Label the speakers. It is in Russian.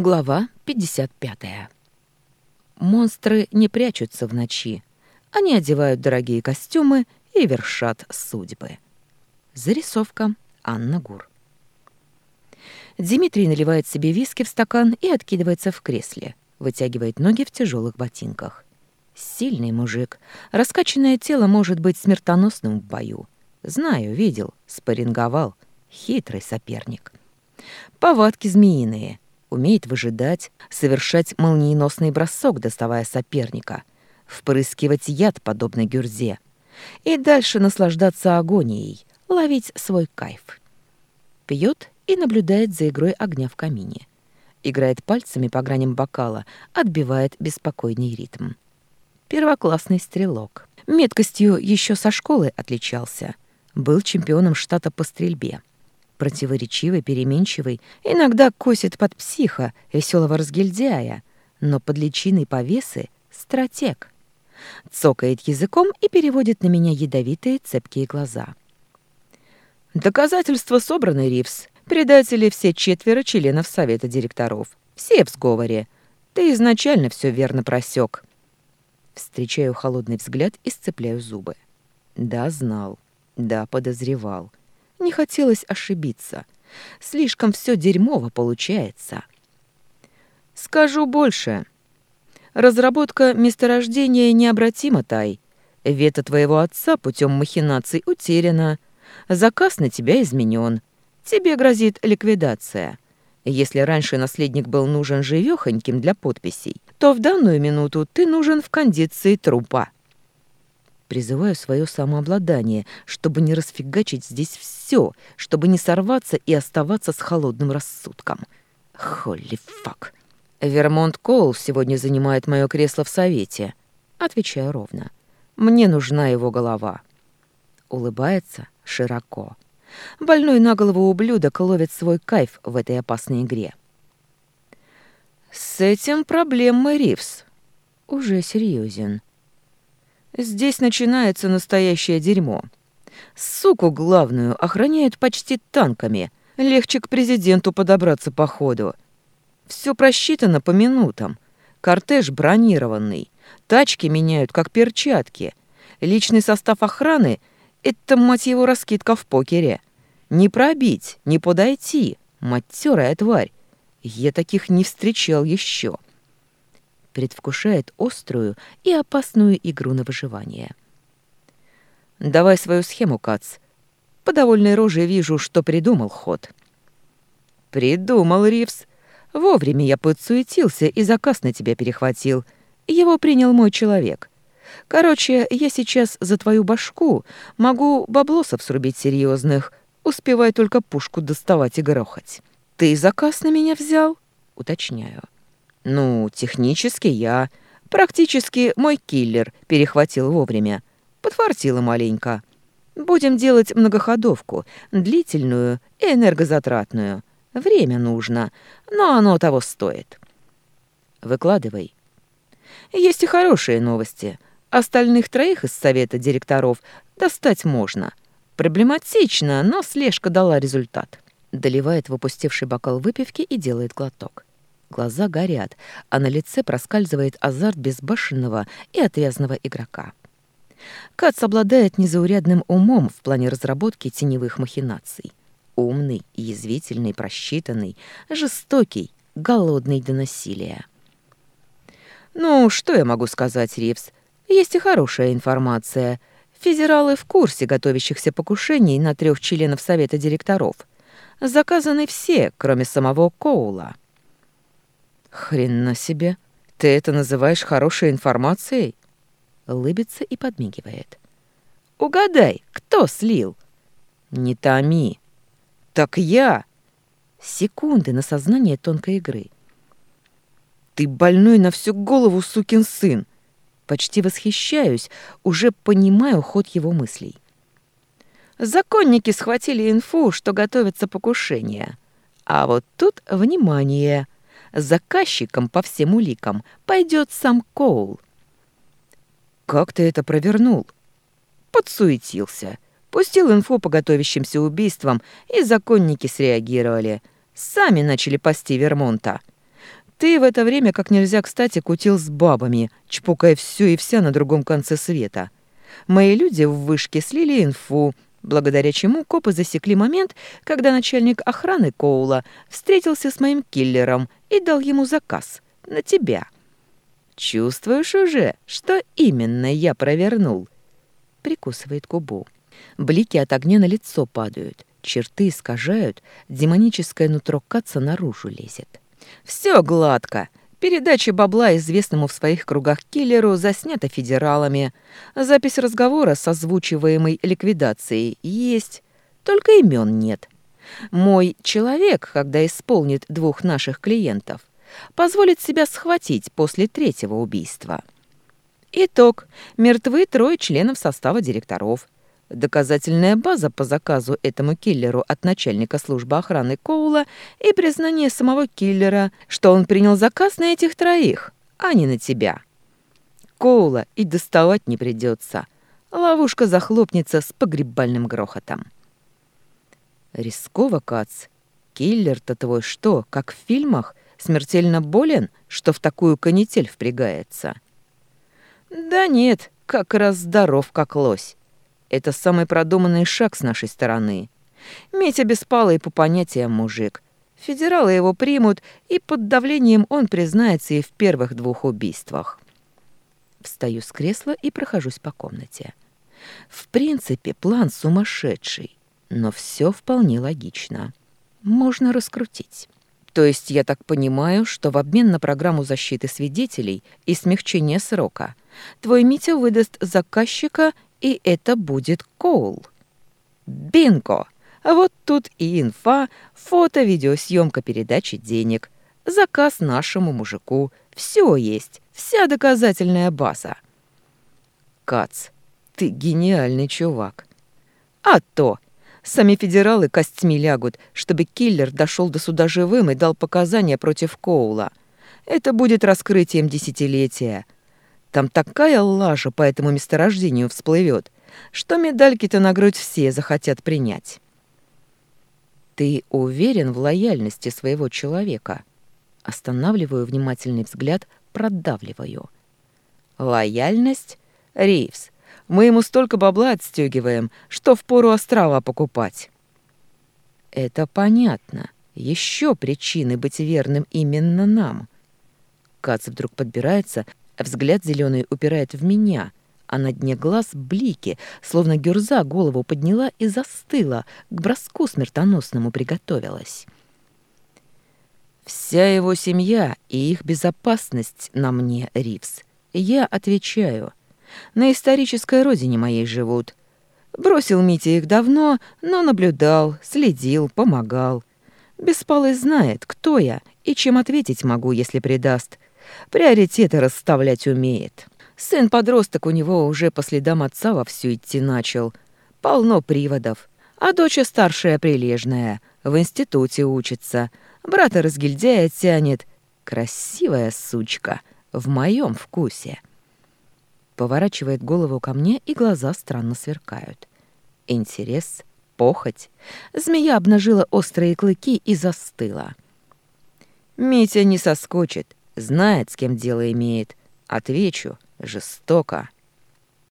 Speaker 1: Глава 55. Монстры не прячутся в ночи. Они одевают дорогие костюмы и вершат судьбы. Зарисовка Анна Гур. Дмитрий наливает себе виски в стакан и откидывается в кресле, вытягивает ноги в тяжелых ботинках. Сильный мужик. Раскачанное тело может быть смертоносным в бою. Знаю, видел, спарринговал. Хитрый соперник. Повадки змеиные — умеет выжидать, совершать молниеносный бросок, доставая соперника, впрыскивать яд, подобно гюрзе, и дальше наслаждаться агонией, ловить свой кайф. Пьет и наблюдает за игрой огня в камине. Играет пальцами по граням бокала, отбивает беспокойный ритм. Первоклассный стрелок. Меткостью еще со школы отличался. Был чемпионом штата по стрельбе противоречивый, переменчивый, иногда косит под психа, веселого разгильдяя, но под личиной повесы — стратег. Цокает языком и переводит на меня ядовитые цепкие глаза. Доказательства собраны, Ривс. Предатели все четверо членов совета директоров. Все в сговоре. Ты изначально все верно просек. Встречаю холодный взгляд и сцепляю зубы. Да, знал. Да, подозревал. Не хотелось ошибиться. Слишком все дерьмово получается. Скажу больше. Разработка месторождения необратима, Тай. Вето твоего отца путем махинаций утеряна. Заказ на тебя изменен. Тебе грозит ликвидация. Если раньше наследник был нужен живёхоньким для подписей, то в данную минуту ты нужен в кондиции трупа. Призываю свое самообладание, чтобы не расфигачить здесь все, чтобы не сорваться и оставаться с холодным рассудком. Холли фак. Вермонт Коул сегодня занимает мое кресло в совете. Отвечаю ровно. Мне нужна его голова. Улыбается широко. Больной на голову ублюдок ловит свой кайф в этой опасной игре. С этим проблемы Ривс. Уже серьезен. Здесь начинается настоящее дерьмо. Суку главную охраняют почти танками. Легче к президенту подобраться по ходу. Все просчитано по минутам. Кортеж бронированный. Тачки меняют, как перчатки. Личный состав охраны — это, мать его, раскидка в покере. Не пробить, не подойти. Матерая тварь. Я таких не встречал еще предвкушает острую и опасную игру на выживание. «Давай свою схему, Кац. По довольной роже вижу, что придумал ход». «Придумал, Ривз. Вовремя я подсуетился и заказ на тебя перехватил. Его принял мой человек. Короче, я сейчас за твою башку могу баблосов срубить серьезных. Успевай только пушку доставать и грохать. Ты заказ на меня взял?» Уточняю. Ну, технически я. Практически мой киллер перехватил вовремя. Подфартило маленько. Будем делать многоходовку, длительную и энергозатратную. Время нужно, но оно того стоит. Выкладывай. Есть и хорошие новости. Остальных троих из совета директоров достать можно. Проблематично, но слежка дала результат. Доливает в опустевший бокал выпивки и делает глоток. Глаза горят, а на лице проскальзывает азарт безбашенного и отвязного игрока. Кац обладает незаурядным умом в плане разработки теневых махинаций. Умный, язвительный, просчитанный, жестокий, голодный до насилия. «Ну, что я могу сказать, Ривз? Есть и хорошая информация. Федералы в курсе готовящихся покушений на трех членов Совета директоров. Заказаны все, кроме самого Коула». «Хрена себе! Ты это называешь хорошей информацией?» Лыбится и подмигивает. «Угадай, кто слил?» «Не томи!» «Так я!» Секунды на сознание тонкой игры. «Ты больной на всю голову, сукин сын!» Почти восхищаюсь, уже понимаю ход его мыслей. Законники схватили инфу, что готовится покушение. А вот тут внимание — заказчиком по всем уликам пойдет сам Коул. «Как ты это провернул?» Подсуетился. Пустил инфу по готовящимся убийствам, и законники среагировали. Сами начали пасти Вермонта. Ты в это время как нельзя кстати кутил с бабами, чпокая все и вся на другом конце света. Мои люди в вышке слили инфу, благодаря чему копы засекли момент, когда начальник охраны Коула встретился с моим киллером и дал ему заказ на тебя. Чувствуешь уже, что именно я провернул? Прикусывает губу. Блики от огня на лицо падают, черты искажают, демоническое нутро Каца наружу лезет. Все гладко. Передача бабла известному в своих кругах киллеру заснята федералами. Запись разговора с озвучиваемой ликвидацией есть, только имен нет. Мой человек, когда исполнит двух наших клиентов, позволит себя схватить после третьего убийства. Итог. Мертвы трое членов состава директоров. Доказательная база по заказу этому киллеру от начальника службы охраны Коула и признание самого киллера, что он принял заказ на этих троих, а не на тебя. Коула и доставать не придется. Ловушка захлопнется с погребальным грохотом. Рисково, Кац. Киллер-то твой что, как в фильмах, смертельно болен, что в такую канитель впрягается? Да нет, как раз здоров, как лось. Это самый продуманный шаг с нашей стороны. Митя беспалый по понятиям мужик. Федералы его примут, и под давлением он признается и в первых двух убийствах. Встаю с кресла и прохожусь по комнате. В принципе, план сумасшедший, но все вполне логично. Можно раскрутить. То есть я так понимаю, что в обмен на программу защиты свидетелей и смягчения срока твой Митя выдаст заказчика и это будет Коул. Бинго! А вот тут и инфа, фото, видеосъемка передачи денег, заказ нашему мужику. Все есть, вся доказательная база. Кац, ты гениальный чувак. А то! Сами федералы костьми лягут, чтобы киллер дошел до суда живым и дал показания против Коула. Это будет раскрытием десятилетия — там такая лажа по этому месторождению всплывет, что медальки-то на грудь все захотят принять. Ты уверен в лояльности своего человека? Останавливаю внимательный взгляд, продавливаю. Лояльность? Ривз, мы ему столько бабла отстегиваем, что впору острова покупать. Это понятно. Еще причины быть верным именно нам. Кац вдруг подбирается, Взгляд зеленый упирает в меня, а на дне глаз блики, словно гюрза голову подняла и застыла, к броску смертоносному приготовилась. Вся его семья и их безопасность на мне, Ривз. Я отвечаю. На исторической родине моей живут. Бросил Митя их давно, но наблюдал, следил, помогал. Беспалый знает, кто я и чем ответить могу, если предаст. Приоритеты расставлять умеет. Сын-подросток у него уже по следам отца вовсю идти начал. Полно приводов. А дочь старшая прилежная, в институте учится. Брата разгильдяя тянет. Красивая сучка, в моем вкусе. Поворачивает голову ко мне, и глаза странно сверкают. Интерес, похоть. Змея обнажила острые клыки и застыла. Митя не соскочит, Знает, с кем дело имеет. Отвечу. Жестоко.